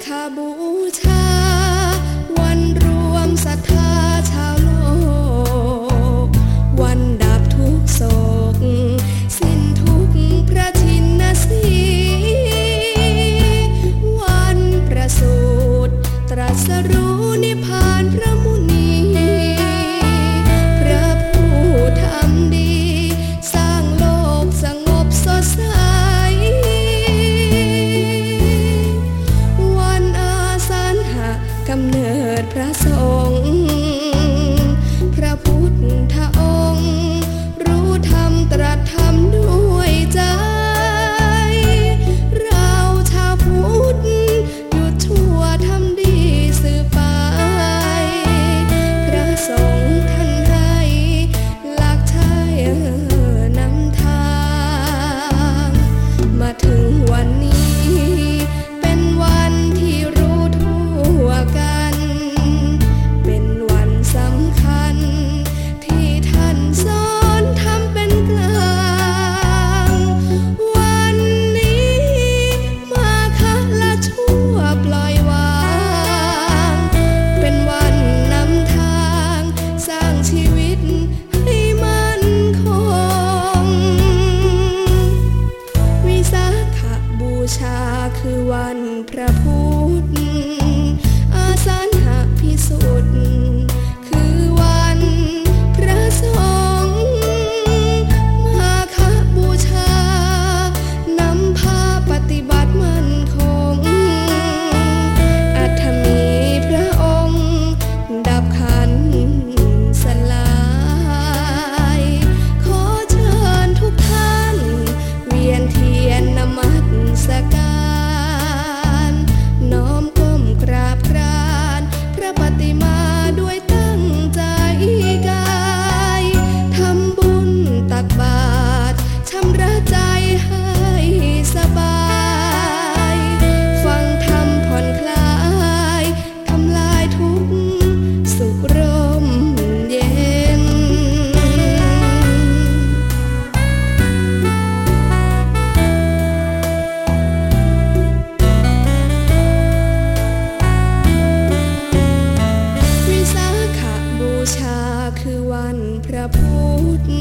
卡布嚓。última พระพุทธ